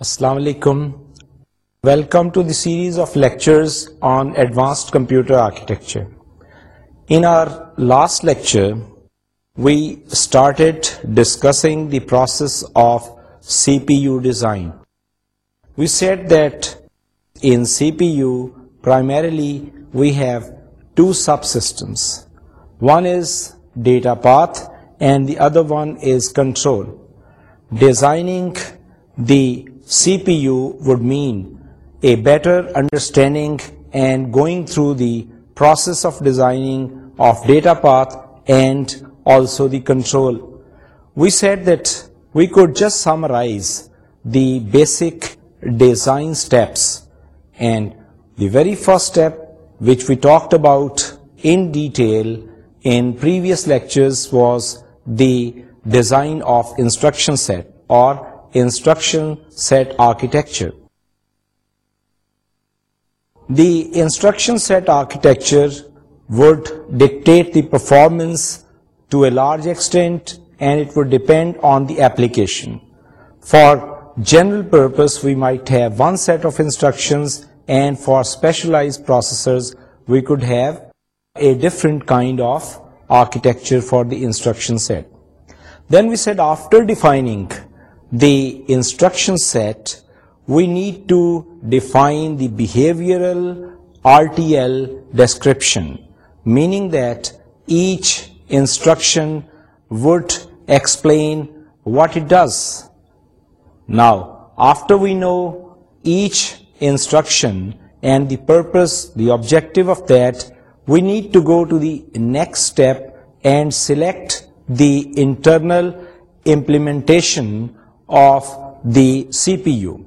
Assalamu alaikum. Welcome to the series of lectures on advanced computer architecture. In our last lecture, we started discussing the process of CPU design. We said that in CPU, primarily we have two subsystems. One is data path and the other one is control. Designing the CPU would mean a better understanding and going through the process of designing of data path and also the control. We said that we could just summarize the basic design steps, and the very first step which we talked about in detail in previous lectures was the design of instruction set or instruction set architecture. The instruction set architecture would dictate the performance to a large extent, and it would depend on the application. For general purpose, we might have one set of instructions, and for specialized processors, we could have a different kind of architecture for the instruction set. Then we said, after defining the instruction set, we need to define the behavioral RTL description, meaning that each instruction would explain what it does. Now, after we know each instruction and the purpose, the objective of that, we need to go to the next step and select the internal implementation of the CPU.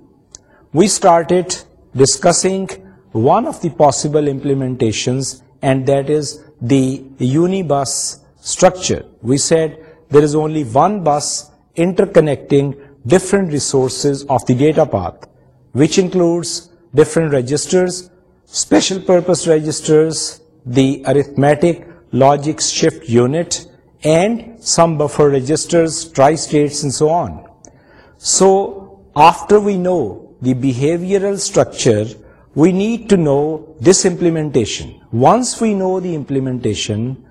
We started discussing one of the possible implementations, and that is the unibus structure. We said there is only one bus interconnecting different resources of the data path, which includes different registers, special purpose registers, the arithmetic logic shift unit, and some buffer registers, tri-states, and so on. So after we know the behavioral structure, we need to know this implementation. Once we know the implementation,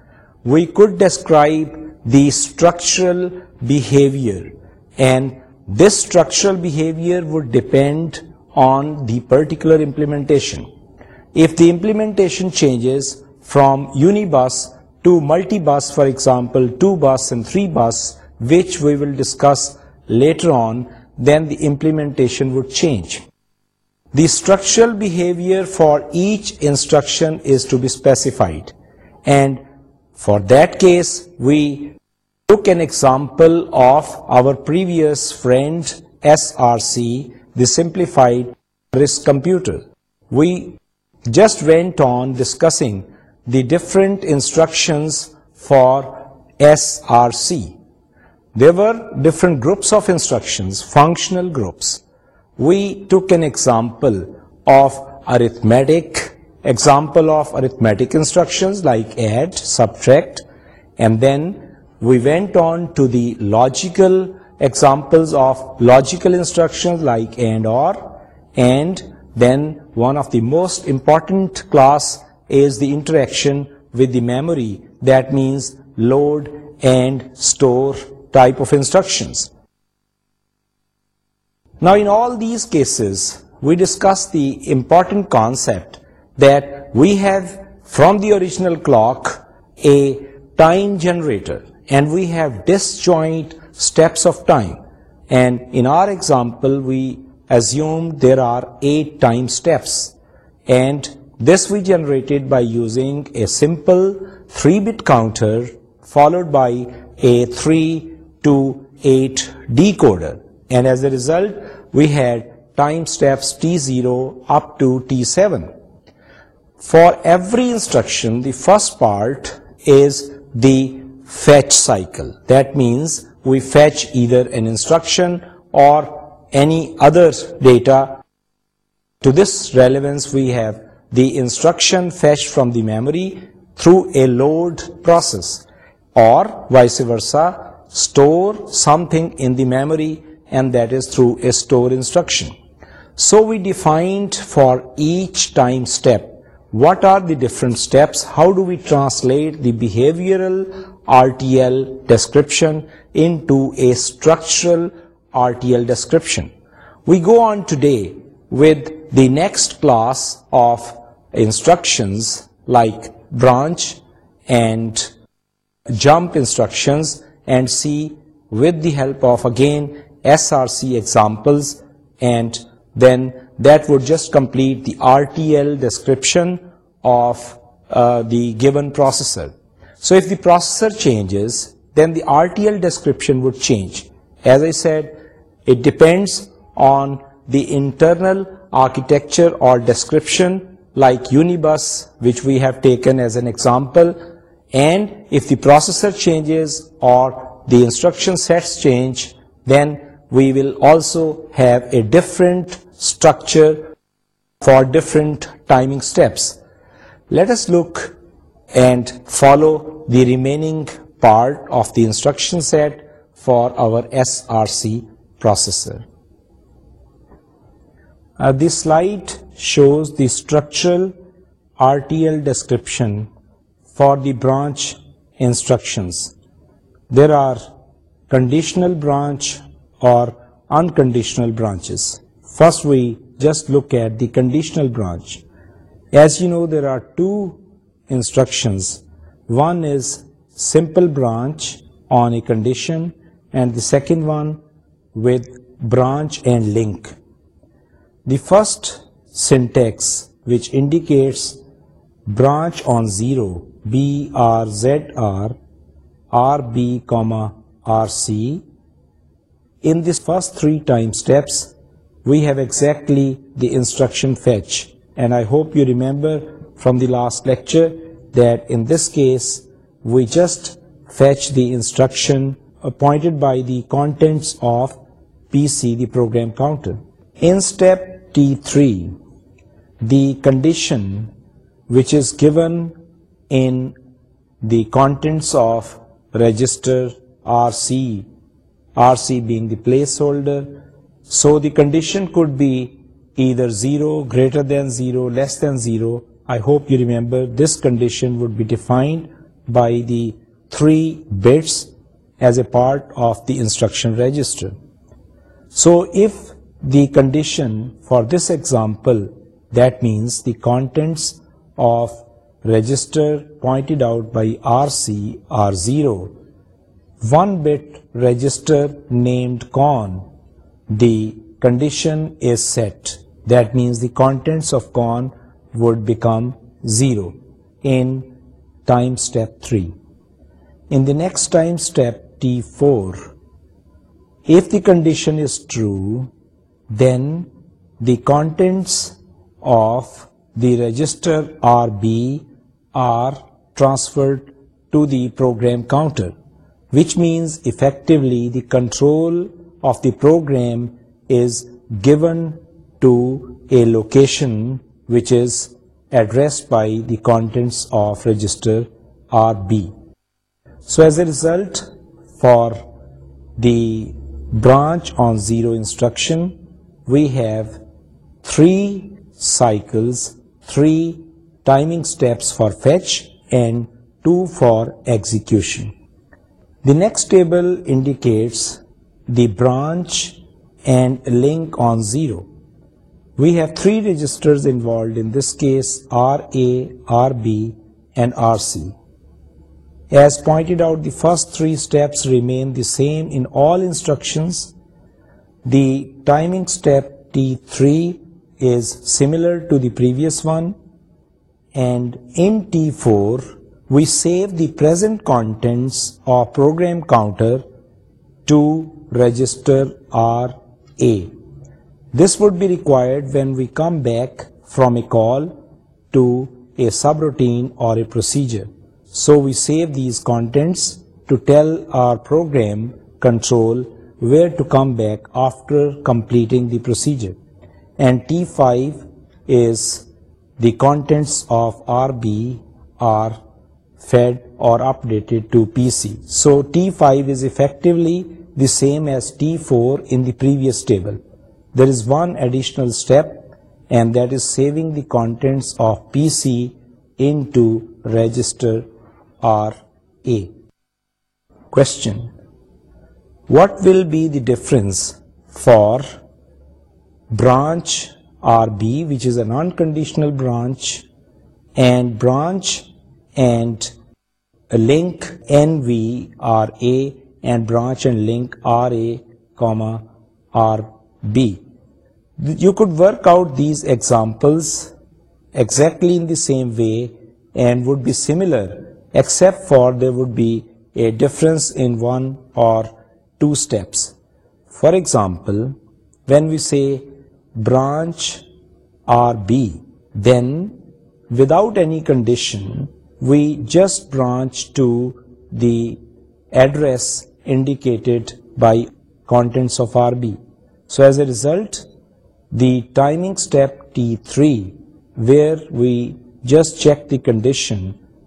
we could describe the structural behavior, and this structural behavior would depend on the particular implementation. If the implementation changes from unibus to multibus, for example, 2 bus and 3 bus, which we will discuss later on, then the implementation would change. The structural behavior for each instruction is to be specified, and for that case we took an example of our previous friend SRC, the simplified RISC computer. We just went on discussing the different instructions for SRC. There were different groups of instructions, functional groups. We took an example of arithmetic instructions like add, subtract, and then we went on to the logical examples of logical instructions like AND, OR, and then one of the most important class is the interaction with the memory, that means load and store type of instructions. Now, in all these cases, we discuss the important concept that we have from the original clock a time generator, and we have disjoint steps of time. And in our example, we assume there are 8 time steps, and this we generated by using a simple 3-bit counter followed by a 3 to 8 decoder. And as a result, we had time steps T0 up to T7. For every instruction, the first part is the fetch cycle. That means we fetch either an instruction or any other data. To this relevance, we have the instruction fetched from the memory through a load process, or vice versa, store something in the memory, and that is through a store instruction. So we defined for each time step what are the different steps, how do we translate the behavioral RTL description into a structural RTL description. We go on today with the next class of instructions like branch and jump instructions and see with the help of again SRC examples, and then that would just complete the RTL description of uh, the given processor. So if the processor changes, then the RTL description would change. As I said, it depends on the internal architecture or description, like Unibus, which we have taken as an example, and if the processor changes or the instruction sets change, then we will also have a different structure for different timing steps. Let us look and follow the remaining part of the instruction set for our SRC processor. Uh, this slide shows the structural RTL description for the branch instructions. There are conditional branch or unconditional branches. First, we just look at the conditional branch. As you know, there are two instructions. One is simple branch on a condition, and the second one with branch and link. The first syntax, which indicates branch on 0, BRZR, RB, RC. In this first three time steps, we have exactly the instruction fetch, and I hope you remember from the last lecture that in this case we just fetch the instruction pointed by the contents of PC, the program counter. In step T3, the condition which is given in the contents of register RC, RC being the placeholder. So the condition could be either 0, greater than 0, less than 0. I hope you remember this condition would be defined by the 3 bits as a part of the instruction register. So if the condition for this example, that means the contents of register pointed out by RC are 0. 1-bit register named con, the condition is set. That means the contents of con would become 0 in time step 3. In the next time step T4, if the condition is true, then the contents of the register RB are transferred to the program counter, which means effectively the control of the program is given to a location which is addressed by the contents of register RB. So as a result, for the branch on 0 instruction, we have 3 cycles, 3 timing steps for fetch and 2 for execution. The next table indicates the branch and link on 0. We have 3 registers involved in this case, RA, RB and RC. As pointed out, the first 3 steps remain the same in all instructions. The timing step T3 is similar to the previous one and in T4 we save the present contents of program counter to register RA. This would be required when we come back from a call to a subroutine or a procedure. So we save these contents to tell our program control where to come back after completing the procedure. And T5 is the contents of RB are fed or updated to PC. So T5 is effectively the same as T4 in the previous table. There is one additional step, and that is saving the contents of PC into register RA. Question: what will be the difference for branch RB, which is a non-conditional branch, and branch and a link NV RA, and branch and link RA, comma RB. You could work out these examples exactly in the same way and would be similar, except for there would be a difference in one or two steps. For example, when we say branch RB, then without any condition we just branch to the address indicated by contents of RB. So as a result, the timing step T3, where we just check the condition,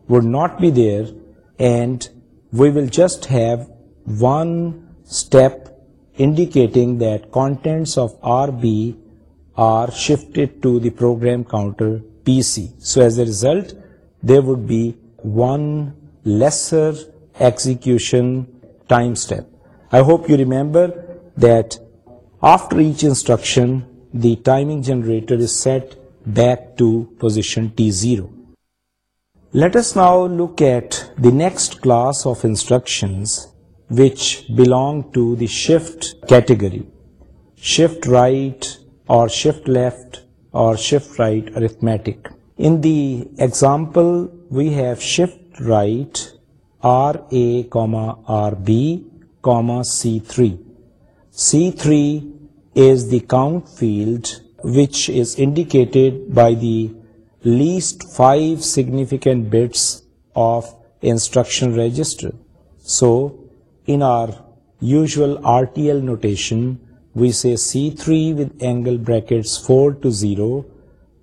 would not be there, and we will just have one step indicating that contents of RB are shifted to the program counter PC. So as a result, there would be one lesser execution time step. I hope you remember that after each instruction, the timing generator is set back to position T0. Let us now look at the next class of instructions which belong to the shift category. Shift right, or shift left or shift right arithmetic. In the example, we have shift right RA, RB, C3. C3 is the count field which is indicated by the least 5 significant bits of instruction register. So in our usual RTL notation, we say C3 with angle brackets 4 to 0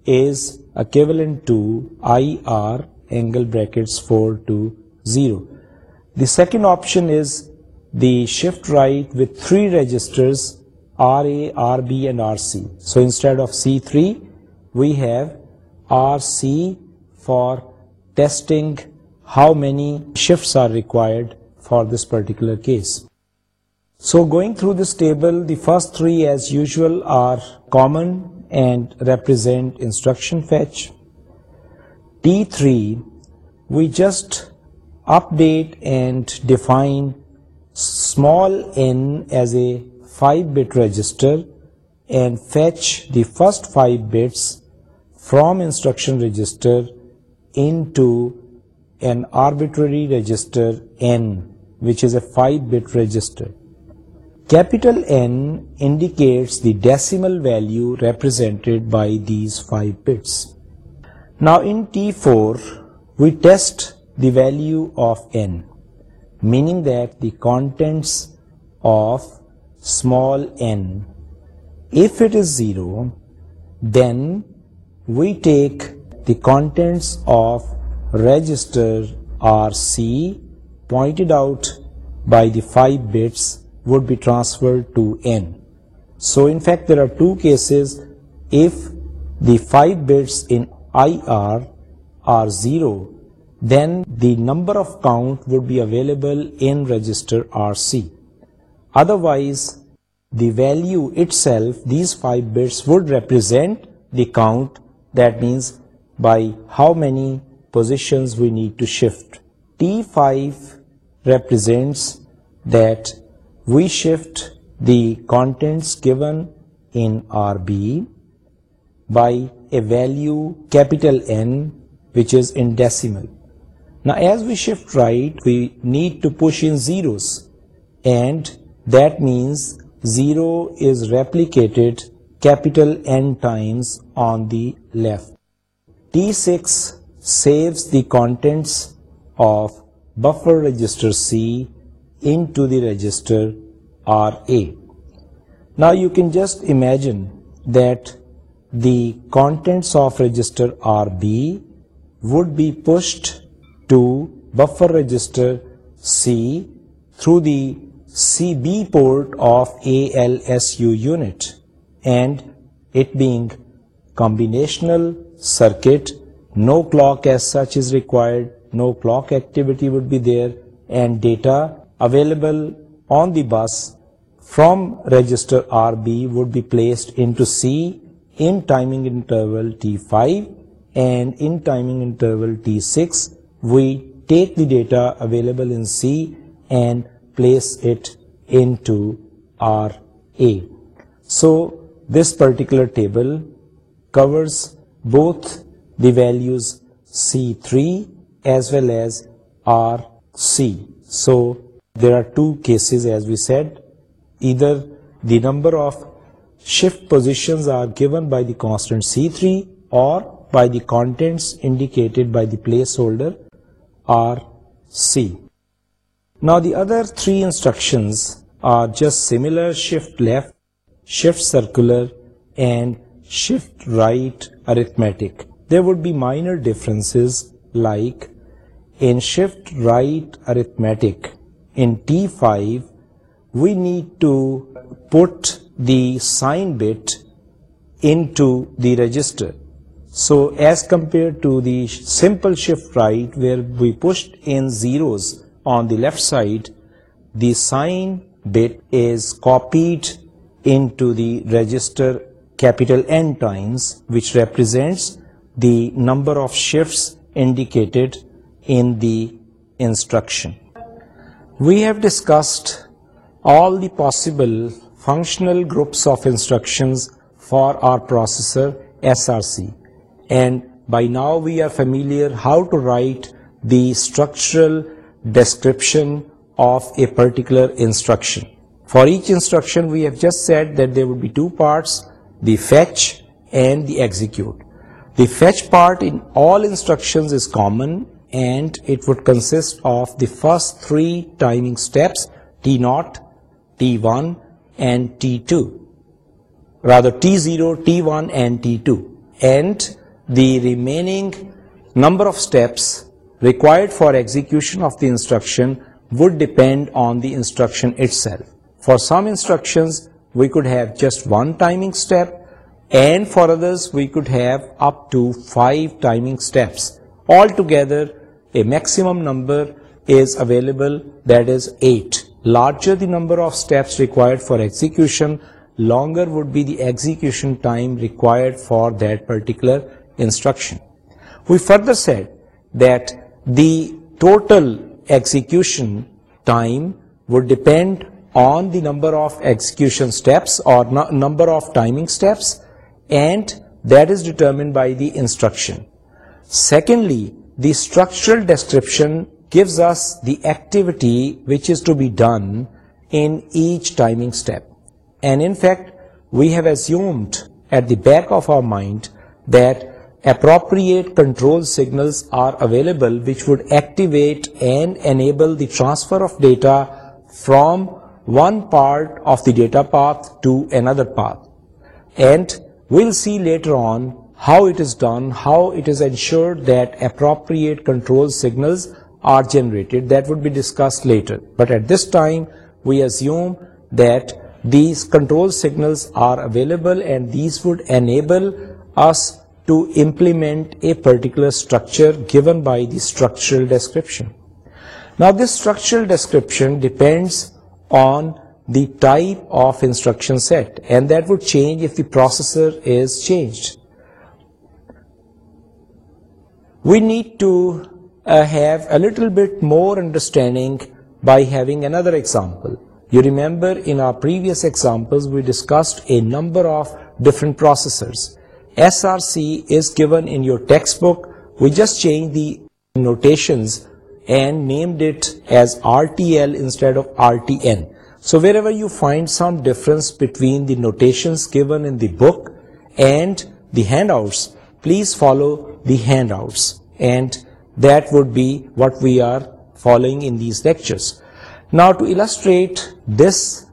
is equivalent to IR angle brackets 4 to 0. The second option is the shift right with three registers RA, RB and RC. So instead of C3 we have RC for testing how many shifts are required for this particular case. So going through this table, the first three as usual are common and represent instruction fetch. T3, we just update and define small n as a 5-bit register and fetch the first 5 bits from instruction register into an arbitrary register n, which is a 5-bit register. Capital N indicates the decimal value represented by these 5 bits. Now in T4, we test the value of N, meaning that the contents of small n, if it is 0, then we take the contents of register RC pointed out by the 5 bits would be transferred to N. So in fact there are two cases. If the 5 bits in IR are 0, then the number of count would be available in register RC. Otherwise, the value itself, these 5 bits would represent the count, that means by how many positions we need to shift. T5 represents that we shift the contents given in RB by a value capital N which is in decimal. Now as we shift right, we need to push in zeros, and that means 0 is replicated capital N times on the left. T6 saves the contents of buffer register C into the register RA. Now you can just imagine that the contents of register RB would be pushed to buffer register C through the CB port of ALSU unit, and it being combinational circuit, no clock as such is required, no clock activity would be there, and data available on the bus from register RB would be placed into C in timing interval T5, and in timing interval T6 we take the data available in C and place it into RA. So this particular table covers both the values C3 as well as RC. So there are two cases, as we said. Either the number of shift positions are given by the constant C3 or by the contents indicated by the placeholder RC. Now the other three instructions are just similar: shift left, shift circular, and shift right arithmetic. There would be minor differences, like in shift right arithmetic in T5, we need to put the sign bit into the register. So as compared to the simple shift right where we pushed in zeros on the left side, the sign bit is copied into the register capital N times, which represents the number of shifts indicated in the instruction. We have discussed all the possible functional groups of instructions for our processor SRC, and by now we are familiar how to write the structural description of a particular instruction. For each instruction we have just said that there would be two parts, the fetch and the execute. The fetch part in all instructions is common first three timing T naught T one T zero T one T remaining number of steps required for execution of the instruction would on the instruction we could have just one timing and for others we could have timing steps all together maximum number is available that is eight larger the number of steps required for execution longer would be the executed for particular instruction set دل exact number of timing and thus determined by the instruction secondly The structural description gives us the activity which is to be done in each timing step. And in fact, we have assumed at the back of our mind that appropriate control signals are available which would activate and enable the transfer of data from one part of the data path to another path. And we'll see later on how it is done, how it is ensured that appropriate control signals are generated, that would be discussed later. But at this time, we assume that these control signals are available and these would enable us to implement a particular structure given by the structural description. Now, this structural description depends on the type of instruction set, and that would change if the processor is changed. We need to uh, have a little bit more understanding by having another example. You remember in our previous examples we discussed a number of different processors. SRC is given in your textbook. We just changed the notations and named it as RTL instead of RTN. So wherever you find some difference between the notations given in the book and the handouts, please follow the handouts, and that would be what we are following in these lectures. Now, to illustrate this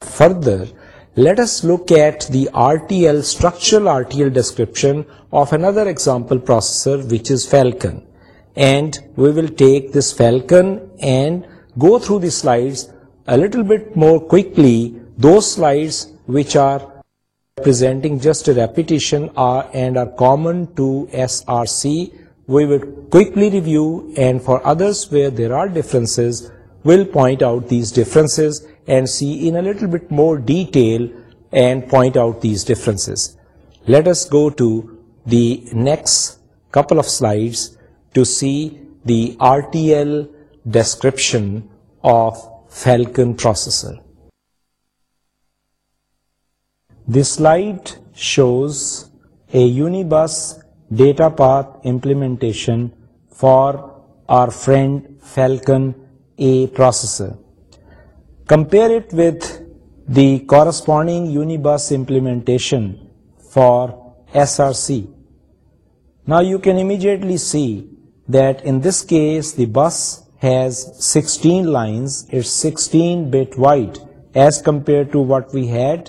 further, let us look at the RTL, structural RTL description of another example processor, which is Falcon. And we will take this Falcon and go through the slides a little bit more quickly, those slides which are representing just a repetition are and are common to SRC, we will quickly review, and for others where there are differences, we'll point out these differences and see in a little bit more detail and point out these differences. Let us go to the next couple of slides to see the RTL description of Falcon processor. This slide shows a Unibus data path implementation for our friend Falcon A processor. Compare it with the corresponding Unibus implementation for SRC. Now you can immediately see that in this case the bus has 16 lines, it's 16-bit wide as compared to what we had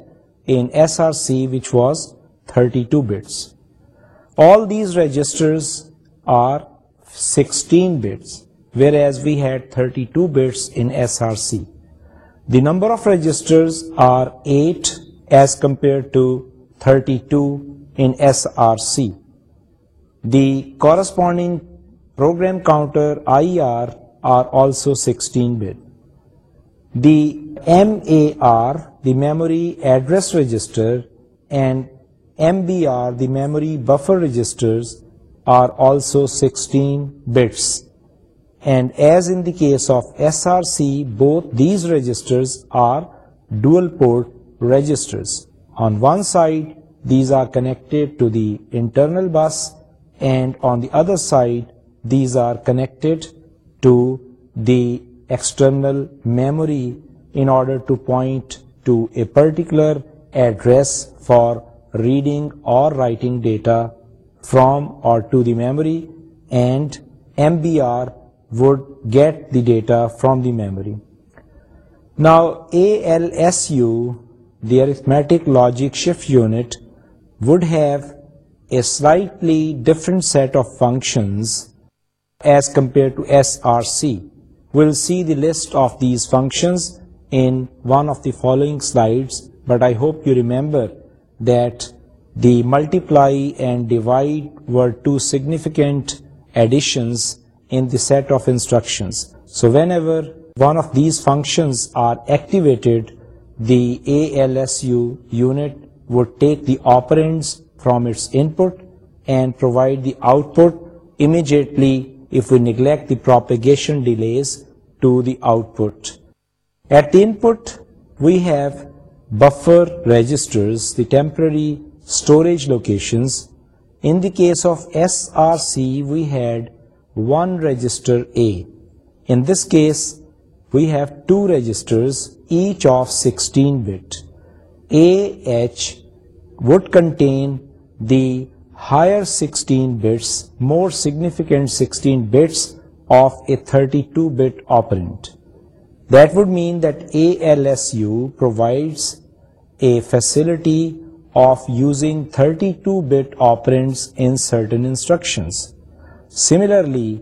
in SRC, which was 32 bits. All these registers are 16 bits, whereas we had 32 bits in SRC. The number of registers are 8 as compared to 32 in SRC. The corresponding program counter IR are also 16 bit. The MAR the memory address register, and MBR, the memory buffer registers, are also 16 bits. And as in the case of SRC, both these registers are dual port registers. On one side, these are connected to the internal bus, and on the other side, these are connected to the external memory in order to point to a particular address for reading or writing data from or to the memory, and MBR would get the data from the memory. Now ALSU, the arithmetic logic shift unit, would have a slightly different set of functions as compared to SRC. We'll see the list of these functions in one of the following slides, but I hope you remember that the multiply and divide were two significant additions in the set of instructions. So whenever one of these functions are activated, the ALSU unit would take the operands from its input and provide the output immediately if we neglect the propagation delays to the output. At in PU buffer register temporary locations ones of S R C video to registers each of sixteen the higher سکسٹینگنیفیکینٹ sixteen That would mean that ALSU provides a facility of using 32-bit operands in certain instructions. Similarly,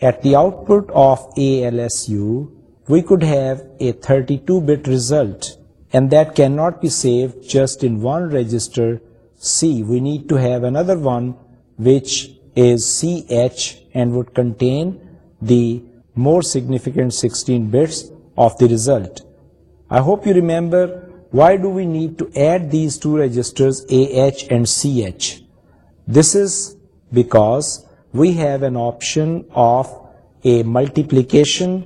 at the output of ALSU, we could have a 32-bit result, and that cannot be saved just in one register C. We need to have another one which is CH and would contain the more significant sixteen I hope you remember why do we need to add these two register of multiplication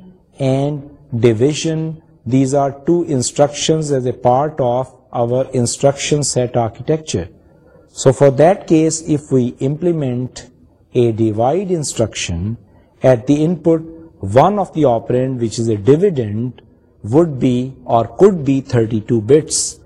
these are two instructions as a part of our instruction set architecture so for that case if we implement a divide instruction P one of the operand, which is a dividend, would be or could be 32 bits.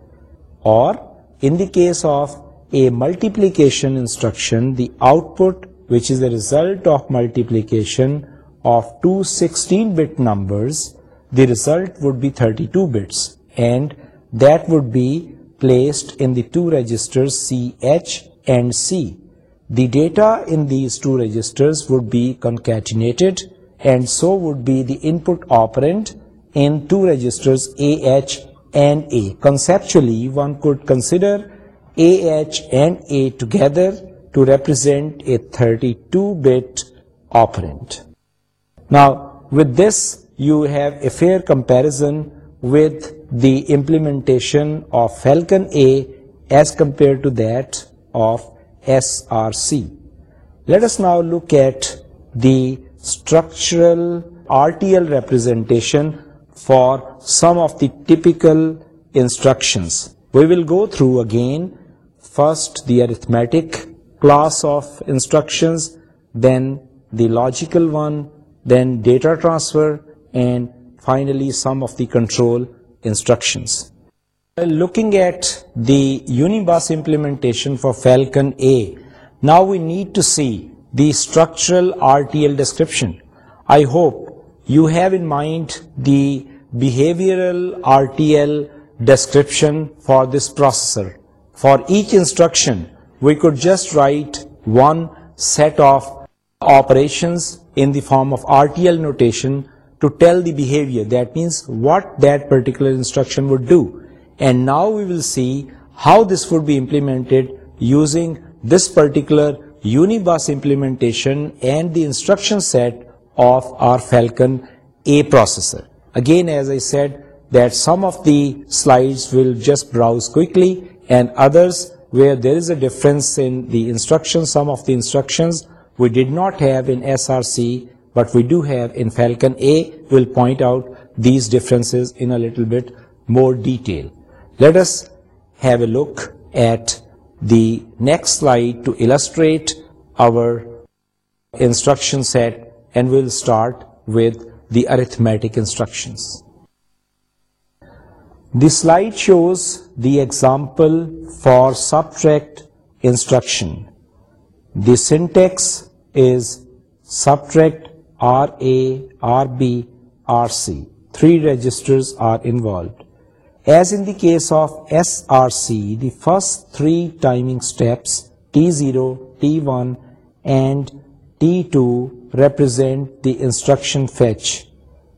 Or in the case of a multiplication instruction, the output, which is the result of multiplication of two 16-bit numbers, the result would be 32 bits, and that would be placed in the two registers CH and C. The data in these two registers would be concatenated and so would be the input operand in two registers AH and A. Conceptually, one could consider AH and A together to represent a 32-bit operand. Now, with this, you have a fair comparison with the implementation of Falcon A as compared to that of SRC. Let us now look at the structural RTL representation for some of the typical instructions. We will go through again first the arithmetic class of instructions, then the logical one, then data transfer, and finally some of the control instructions. Looking at the Unibus implementation for Falcon A, now we need to see the structural RTL description. I hope you have in mind the behavioral RTL description for this processor. For each instruction, we could just write one set of operations in the form of RTL notation to tell the behavior, that means what that particular instruction would do. And now we will see how this would be implemented using this particular unibus implementation and the instruction set of our Falcon A processor. Again, as I said, that some of the slides will just browse quickly, and others where there is a difference in the instructions, some of the instructions we did not have in SRC but we do have in Falcon A, we'll point out these differences in a little bit more detail. Let us have a look at the next slide to illustrate our instruction set, and we'll start with the arithmetic instructions. This slide shows the example for subtract instruction. The syntax is subtract RA, RB, RC. Three registers are involved. As in the case of SRC, the first three timing steps T0, T1 and T2 represent the instruction fetch,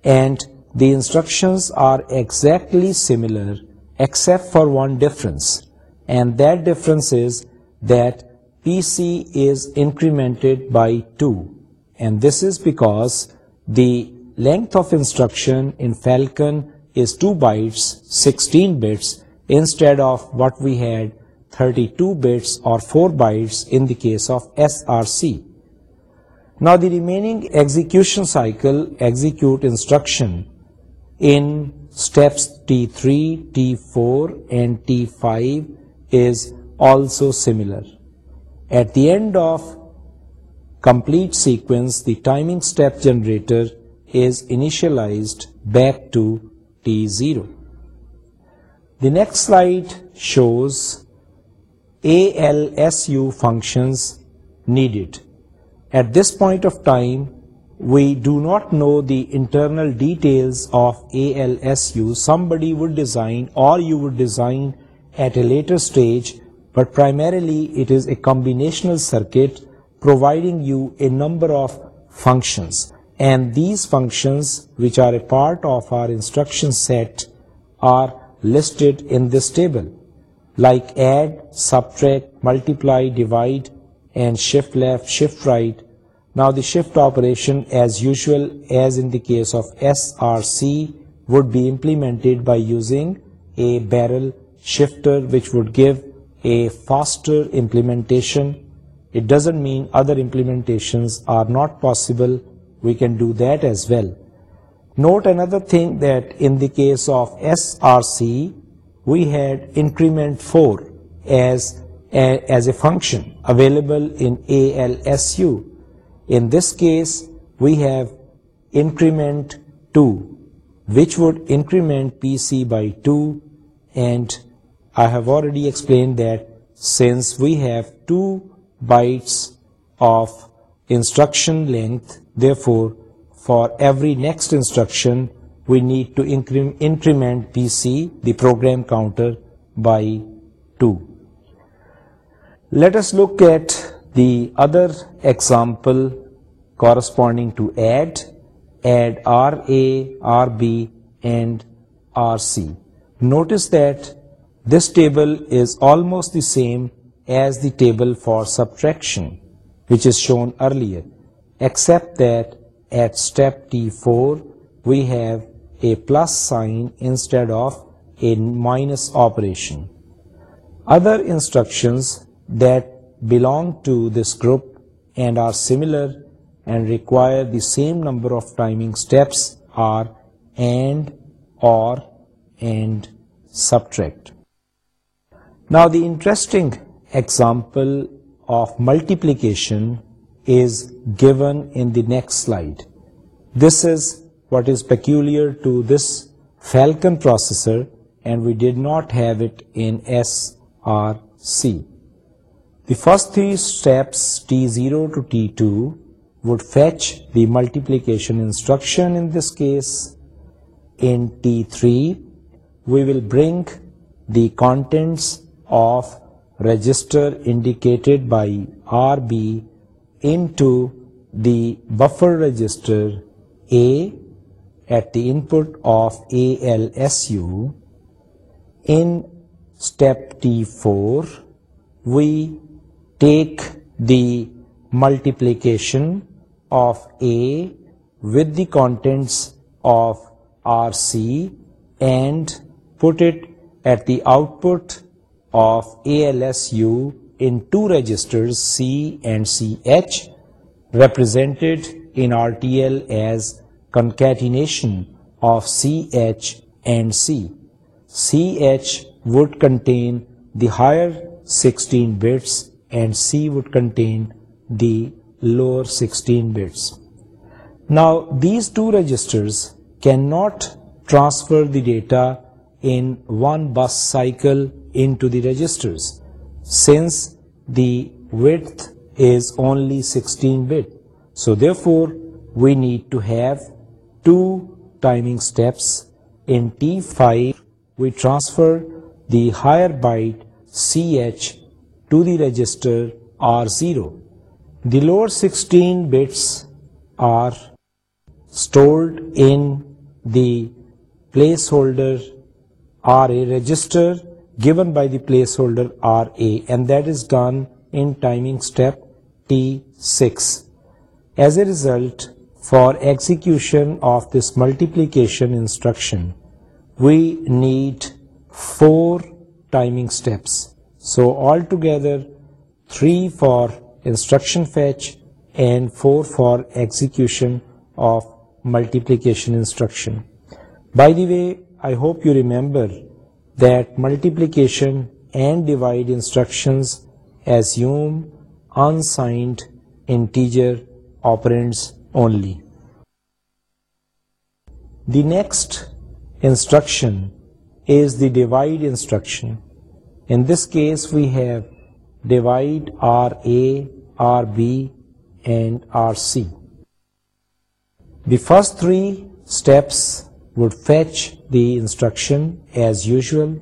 and the instructions are exactly similar except for one difference, and that difference is that PC is incremented by 2, and this is because the length of instruction in Falcon is 2 bytes, 16 bits, instead of what we had 32 bits or 4 bytes in the case of SRC. Now the remaining execution cycle, execute instruction, in steps T3, T4 and T5 is also similar. At the end of complete sequence, the timing step generator is initialized back to T0. The next slide shows ALSU functions needed. At this point of time, we do not know the internal details of ALSU. Somebody would design, or you would design at a later stage, but primarily it is a combinational circuit providing you a number of functions and these functions which are a part of our instruction set are listed in this table, like add, subtract, multiply, divide, and shift left, shift right. Now the shift operation, as usual as in the case of SRC, would be implemented by using a barrel shifter, which would give a faster implementation. It doesn't mean other implementations are not possible we can do that as well. Note another thing, that in the case of SRC, we had increment 4 as a function available in ALSU. In this case, we have increment 2, which would increment PC by 2, and I have already explained that since we have 2 bytes of instruction length, Therefore, for every next instruction, we need to increment PC, the program counter, by 2. Let us look at the other example corresponding to add RA, RB and RC. Notice that this table is almost the same as the table for subtraction, which is shown earlier except that at step T4 we have a plus sign instead of a minus operation. Other instructions that belong to this group and are similar and require the same number of timing steps are AND, OR, and subtract. Now the interesting example of multiplication is given in the next slide. This is what is peculiar to this Falcon processor, and we did not have it in S or C. The first three steps, T0 to T2, would fetch the multiplication instruction in this case. In T3, we will bring the contents of register indicated by RB buffer register A at that of A L S U enter for weak the multiplication of A with the content of R C and at the output S U in two registers C and CH, represented in RTL as concatenation of CH and C. CH would contain the higher 16 bits and C would contain the lower 16 bits. Now these two registers cannot transfer the data in one bus cycle into the registers since the width is only 16 bits. So therefore we need to have two timing steps. In T5 we transfer the higher byte CH to the register R0. The lower 16 bits are stored in the placeholder RA register given by the placeholder RA, and that is done in timing step T6. As a result, for execution of this multiplication instruction, we need 4 timing steps. So altogether 3 for instruction fetch and 4 for execution of multiplication instruction. By the way, I hope you remember that multiplication and divide instructions assume unsigned integer operands only. The next instruction is the divide instruction. In this case, we have divide RA, RB, and RC. The first three steps would fetch the instruction as usual.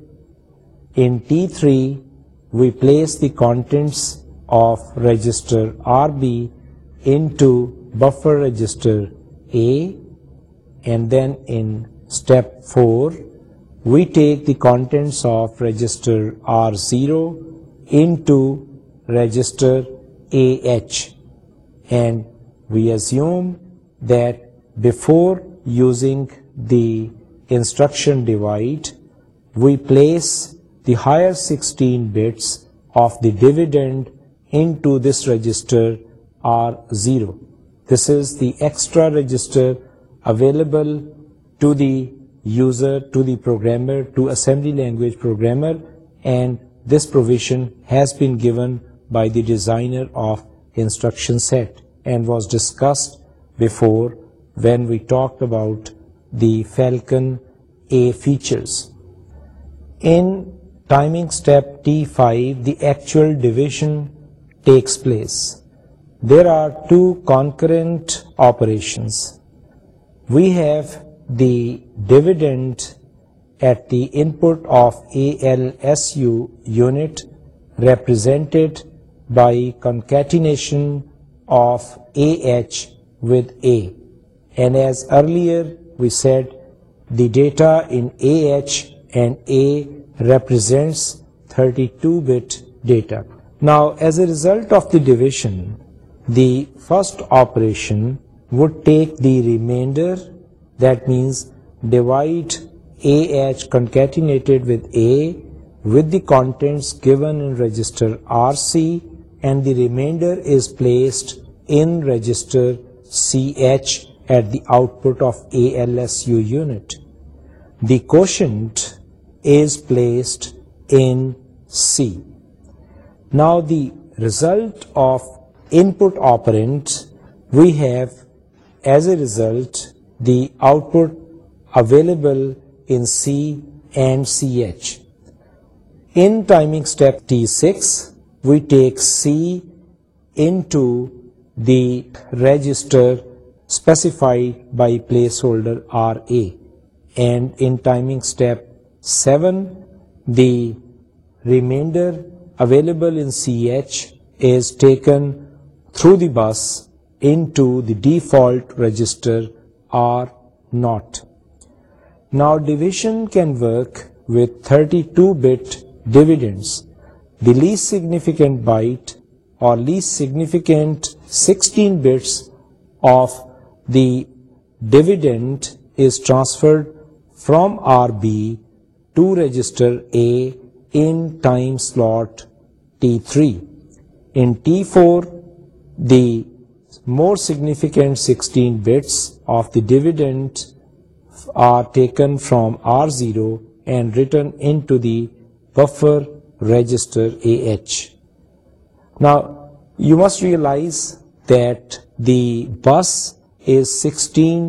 In T3, we place the contents of register RB into buffer register A, and then in step 4, we take the contents of register R0 into register AH, and we assume that before using the instruction divide, we place the higher 16 bits of the dividend into this register R0. This is the extra register available to the user, to the programmer, to assembly language programmer, and this provision has been given by the designer of instruction set and was discussed before when we talked about the Falcon A features. In timing step T5, the actual division takes place. There are two concurrent operations. We have the dividend at the input of ALSU unit represented by concatenation of AH with A, and as earlier we said the data in AH and A represents 32-bit data. Now, as a result of the division, the first operation would take the remainder, that means divide AH concatenated with A with the contents given in register RC, and the remainder is placed in register CH at the output of ALSU unit. The quotient is placed in C. Now the result of input operand, we have as a result the output available in C and CH. In timing step T6, we take C into the register specified by placeholder RA, and in timing step 7 the remainder available in CH is taken through the bus into the default register R0. Now division can work with 32-bit dividends. The least significant byte or least significant 16 bits of the dividend is transferred from RB to register A in time slot T3. In T4, the more significant 16 bits of the dividend are taken from R0 and written into the buffer register AH. Now, you must realize that the bus thirty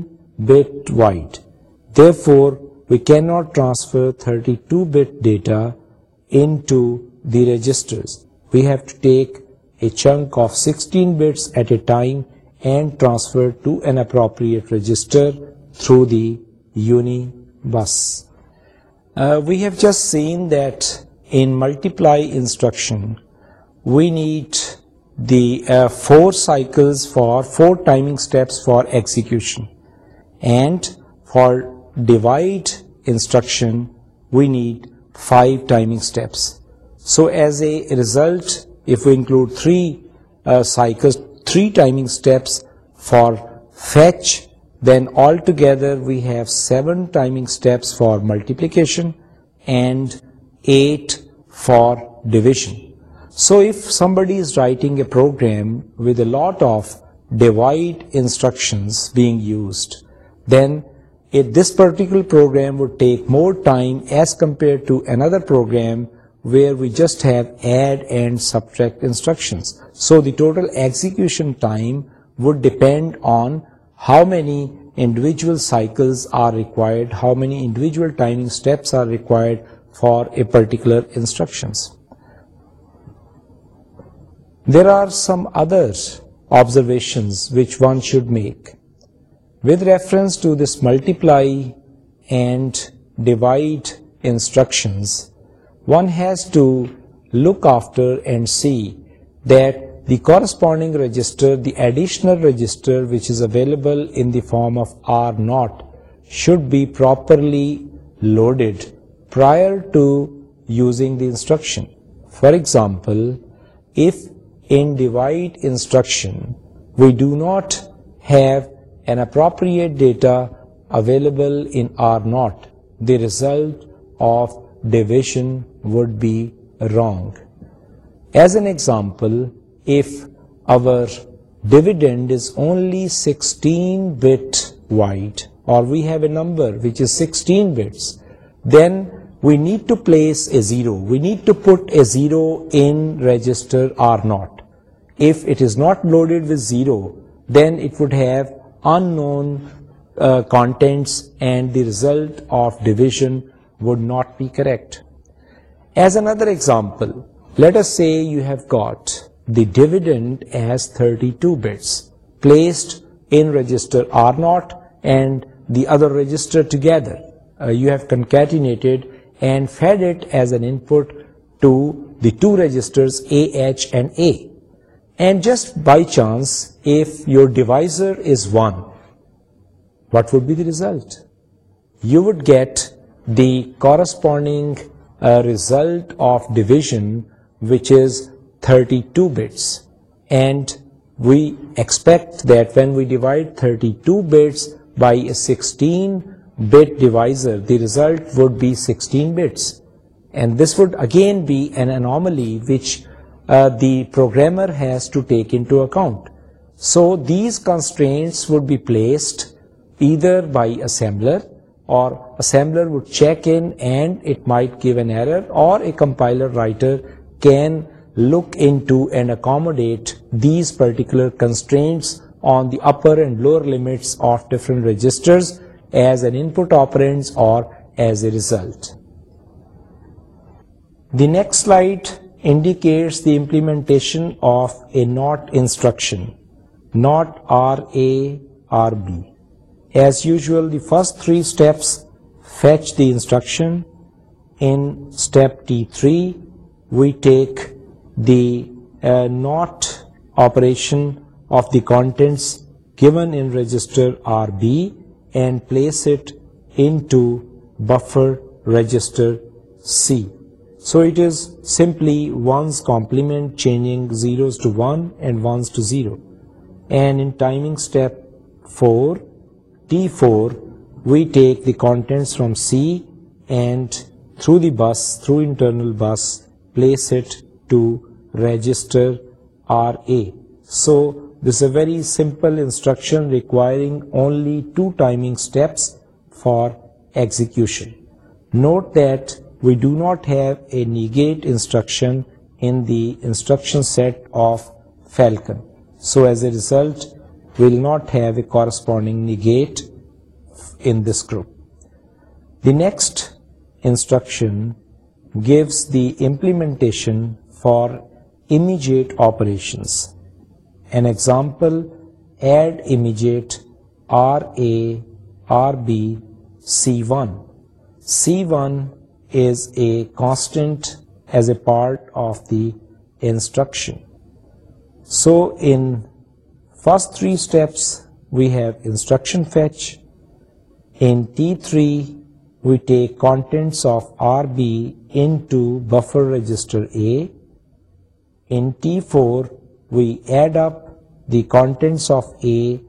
data to take off سکسٹینسروپریٹ register through the unibus view just seen then multiply instruction we need the uh, 4 cycles for 4 timing steps for execution, and for divide instruction we need 5 timing steps. So as a result, if we include 3 uh, cycles, 3 timing steps for fetch, then altogether we have 7 timing steps for multiplication and 8 for division. So if somebody is writing a program with a lot of divide instructions being used, then this particular program would take more time as compared to another program where we just have add and subtract instructions. So the total execution time would depend on how many individual cycles are required, how many individual timing steps are required for a particular instructions. There are some other observations which one should make with reference to this multiply and divide instructions. One has to look after and see that the corresponding register, the additional register which is available in the form of R0 should be properly loaded prior to using the instruction. For example, if data available result of division would be wrong as an example dividend is only sixteen we have a number which is sixteen then we need to place a zero we need to put a zero in register R not result of division would not be correct as other example see you have got the dividend thirty two bits placed in register R not and the other register together you have concatenated and fed it as an input the two register And just by chance, if your divisor is 1, what would be the result? You would get the corresponding uh, result of division, which is 32 bits. And we expect that when we divide 32 bits by a 16-bit divisor, the result would be 16 bits. And this would again be an anomaly which uh, the programmer has to take into account. So these constraints would be placed either by assembler, or assembler would check in and it might give an error, or a compiler writer can look into and accommodate these particular constraints on the upper and lower limits of different registers as an input operands or as a result. The next slide indicates the implementation of a NOT instruction, NOT RA, RB. As usual, the first three steps fetch the instruction. In step T3, we take the uh, NOT operation of the contents given in register RB and place it into buffer register C. So it is simply 1's complement changing 0's to 1 and 1's to 0. And in timing step 4, T4, we take the contents from C and through the bus, through internal bus, place it to register RA. So this is a very simple instruction requiring only 2 timing steps for execution. Note that we do not have a negate instruction in the instruction set of Falcon. So as a result, we will not have a corresponding negate in this group. The next instruction gives the implementation for immediate operations. An example, add immediate RA, RB, C1. C1 is a constant as a part of the instruction. So in first three steps we have instruction fetch. In T3 we take contents of RB into buffer register A. In T4 we add up the contents of A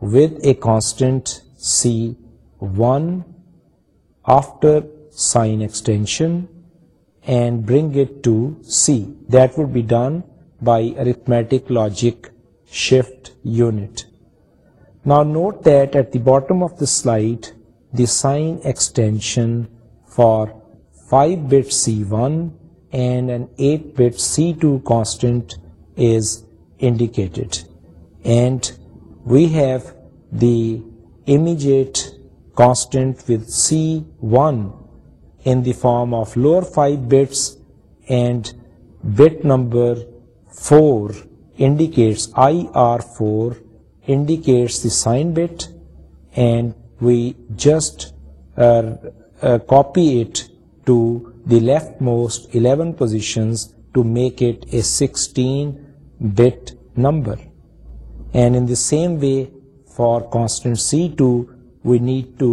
with a constant C1 after sign extension and bring it to C. That would be done by arithmetic logic shift unit. Now note that at the bottom of the slide, the sign extension for 5-bit C1 and an 8-bit C2 constant is indicated, and we have the immediate constant with C1 in the form of lower 5 bits, and bit number 4 indicates IR4 indicates the sign bit, and we just uh, uh, copy it to the leftmost 11 positions to make it a 16-bit number. And in the same way, for constant C2, we need to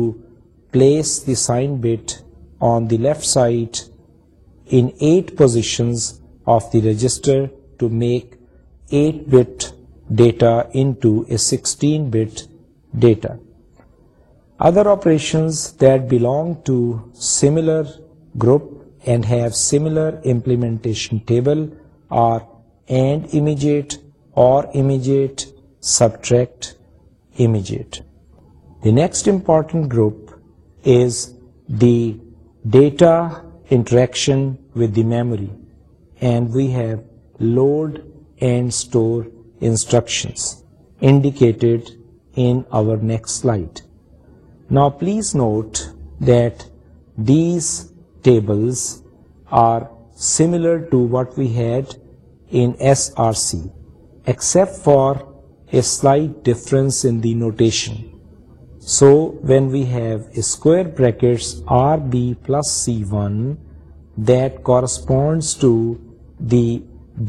place the sign bit on the left side in 8 positions of the register to make 8-bit data into a 16-bit data. Other operations that belong to similar group and have similar implementation table are AND immediate, OR immediate, subtract immediate. The next important group is the data interaction with the memory, and we have load and store instructions indicated in our next slide. Now please note that these tables are similar to what we had in SRC, except for a slight difference in the notation. So when we have square brackets RB plus C1, that corresponds to the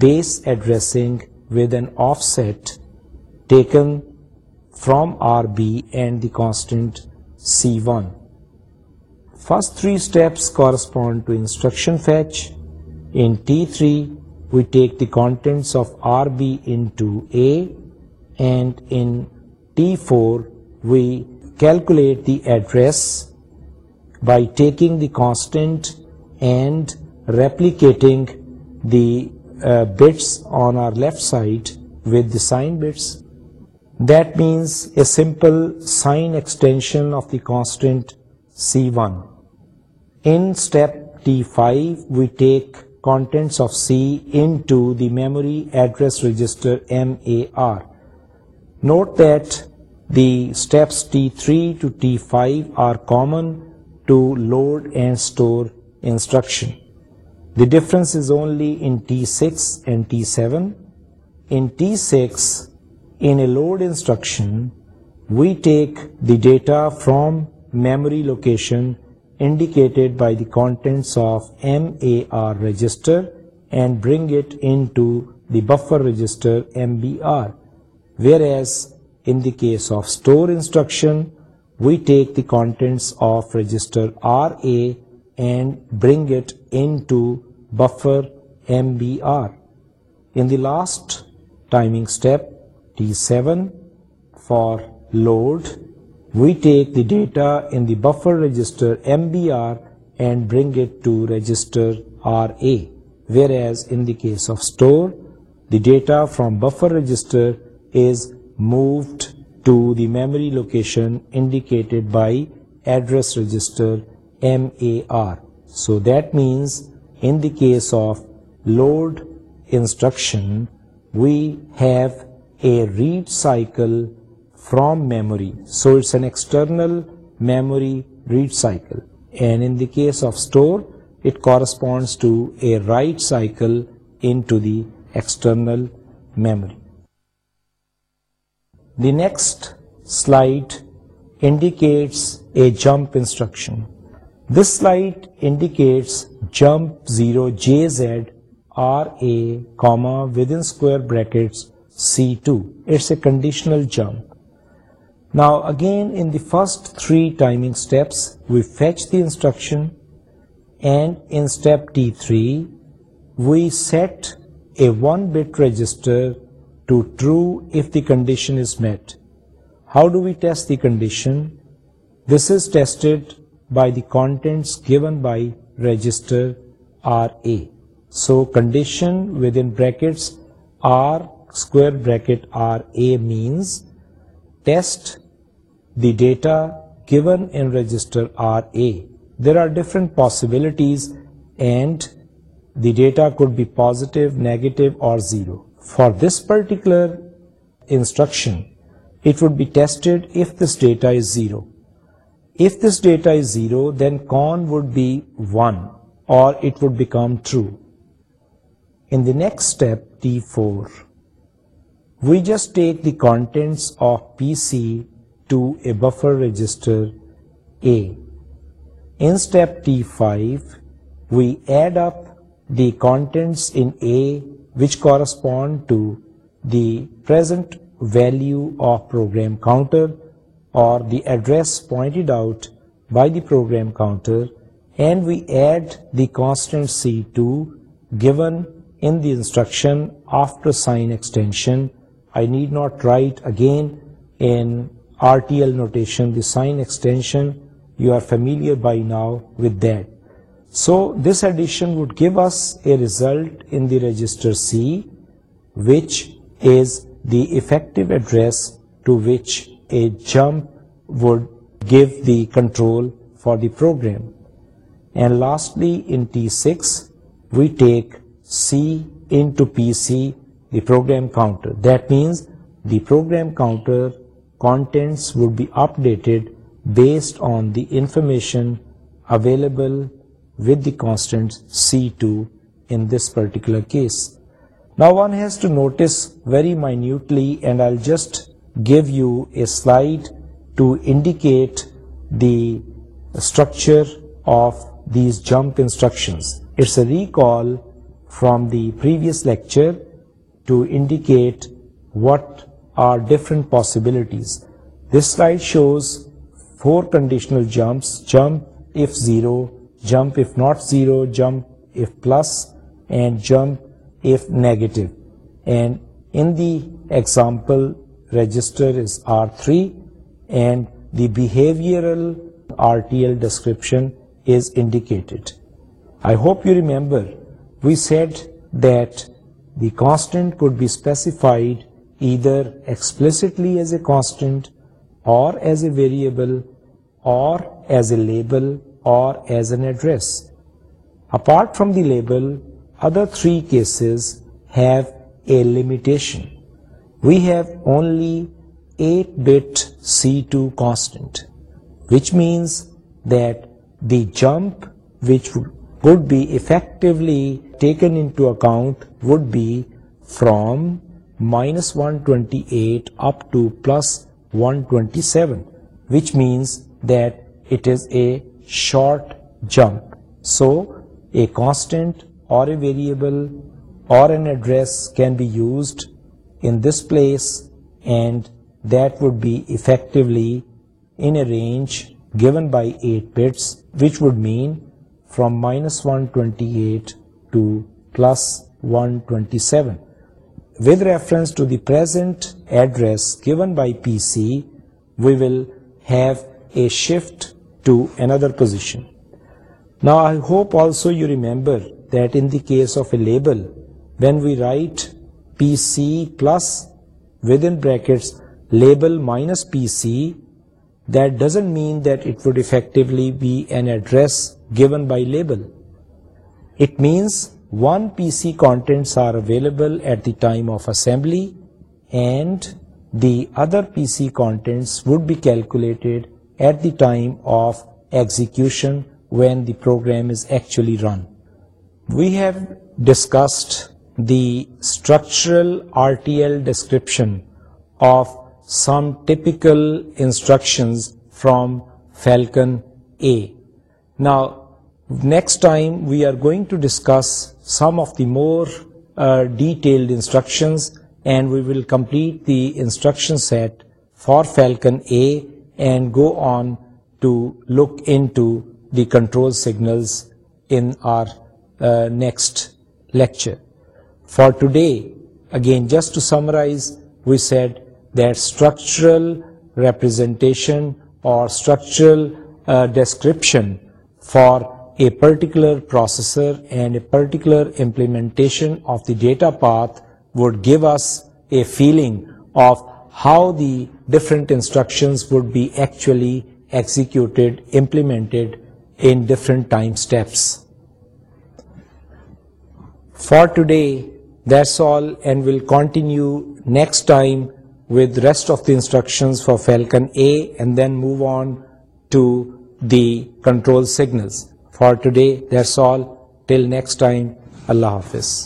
base addressing with an offset taken from RB and the constant C1. First three steps correspond to instruction fetch. In T3, we take the contents of RB into A, and in T4, we Calculate the address by taking the constant and replicating the uh, bits on our left side with the sign bits. That means a simple sign extension of the constant C1. In step T5, we take contents of C into the memory address register MAR. Note that the steps T3 to T5 are common to load and store instruction. The difference is only in T6 and T7. In T6, in a load instruction, we take the data from memory location indicated by the contents of MAR register and bring it into the buffer register MBR, whereas instruction of register last for load we take the data buffer register M B R and bring to register R A whereas in case of store the data from buffer register is moved to the memory location indicated by address register MAR. So that means in the case of load instruction, we have a read cycle from memory. So it's an external memory read cycle. And in the case of store, it corresponds to a write cycle into the external memory. The next slide indicates a jump instruction. This slide indicates jump 0 JZ RA, comma, within square brackets C2. It's a conditional jump. Now again, in the first 3 timing steps, we fetch the instruction, and in step T3, we set a 1-bit register to true if the condition is met. How do we test the condition? This is tested by the contents given by register RA. So condition within brackets R square bracket RA means test the data given in register RA. There are different possibilities and the data could be positive, negative or zero. For this particular instruction, it would be tested if this data is 0. If this data is 0, then con would be 1 or it would become true. In the next step, T4, we just take the contents of PC to a buffer register A. In step T5, we add up the contents in A which correspond to the present value of program counter or the address pointed out by the program counter, and we add the constant C2 given in the instruction after sign extension. I need not write again in RTL notation the sign extension. You are familiar by now with that. So this addition would give us a result in the register C, which is the effective address to which a jump would give the control for the program. And lastly, in T6, we take C into PC, the program counter. That means the program counter contents would be updated based on the information available with the constant C2 in this particular case. Now one has to notice very minutely, and I'll just give you a slide to indicate the structure of these jump instructions. It's a recall from the previous lecture to indicate what are different possibilities. This slide shows 4 conditional jumps: jump if 0, jump if not 0, jump if plus, and jump if negative. And in the example, register is R3, and the behavioral RTL description is indicated. I hope you remember we said that the constant could be specified either explicitly as a constant or as a variable or as a label or as an address. Apart from the label, other three cases have a limitation. We have only 8-bit C2 constant, which means that the jump which would be effectively taken into account would be from minus 128 up to plus 127, which means that it is a short jump. So a constant or a variable or an address can be used in this place, and that would be effectively in a range given by 8 bits, which would mean from -128 to +127. With reference to the present address given by PC, we will have a shift to another position. Now I hope also you remember that in the case of a label, when we write PC plus within brackets label minus PC, that doesn't mean that it would effectively be an address given by label. It means one PC contents are available at the time of assembly and the other PC contents would be calculated at the time of execution when the program is actually run. We have discussed the structural RTL description of some typical instructions from Falcon A. Now, next time we are going to discuss some of the more uh, detailed instructions, and we will complete the instruction set for Falcon A and go on to look into the control signals in our uh, next lecture. For today, again, just to summarize, we said that structural representation or structural uh, description for a particular processor and a particular implementation of the data path would give us a feeling of how the different instructions would be actually executed, implemented in different time steps. For today, that's all, and we'll continue next time with the rest of the instructions for Falcon A and then move on to the control signals. For today, that's all. Till next time, Allah Hafiz.